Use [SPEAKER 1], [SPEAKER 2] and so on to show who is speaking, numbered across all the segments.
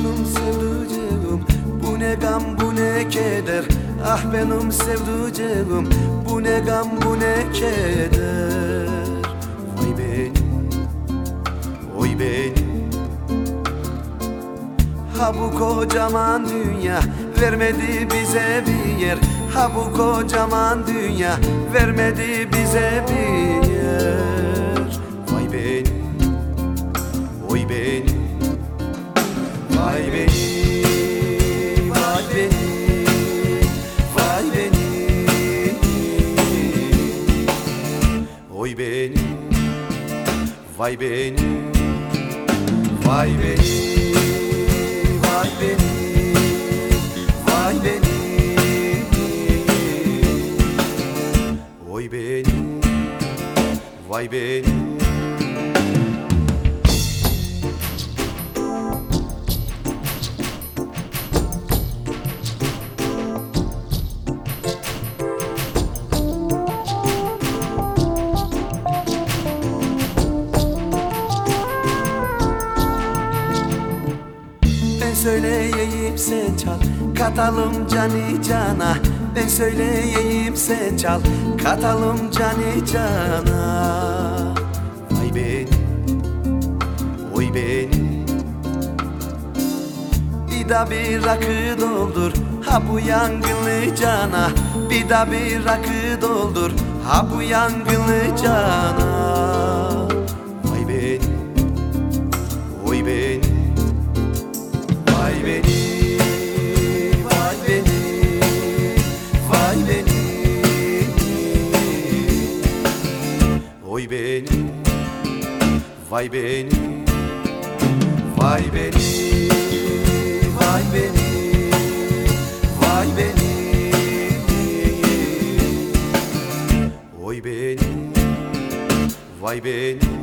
[SPEAKER 1] benim sevdiceğim. Bu ne gam bu ne keder? Ah benim sevdiceğim. Bu ne gam bu ne keder? Vay beni Oy beni Ha bu kocaman dünya Vermedi bize bir yer. Ha bu kocaman dünya Vermedi bize bir Oy benim Vay benim Vay benim Vay benim Vay benim Oy benim Vay benim söyleyeyim sen çal. Katalım cani cana Ben söyleyeyim sen çal. Katalım cani cana. Vay benim Oy benim Bir da bir rakı doldur. Ha bu yangınlı cana. Bir da bir rakı doldur. Ha bu yangınlı cana vay benim, vay benim, vay benim, vay benim Oy benim, vay benim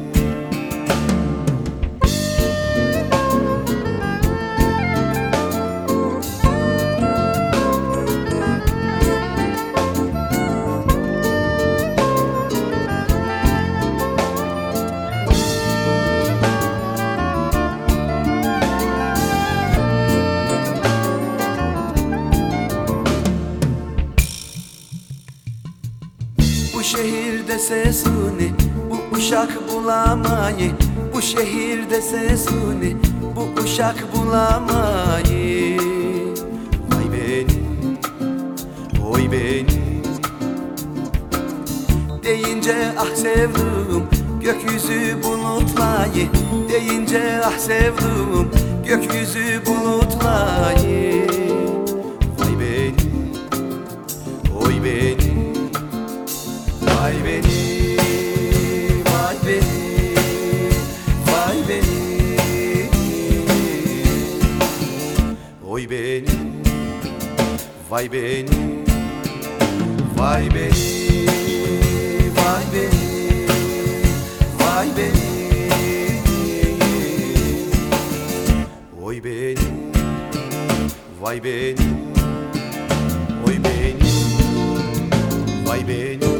[SPEAKER 1] şehirde sesuni Bu uşak bulamayı. Bu şehirde sesuni Bu uşak bulamayı. Vay benim Oy benim Deyince ah sevdum Gökyüzü bulutlayı. Deyince ah sevdum Gökyüzü bulutlayı. Vay benim Oy benim Oy beni, vay beni, vay beni, vay beni, vay beni. Oy beni, vay beni, oy beni, vay beni.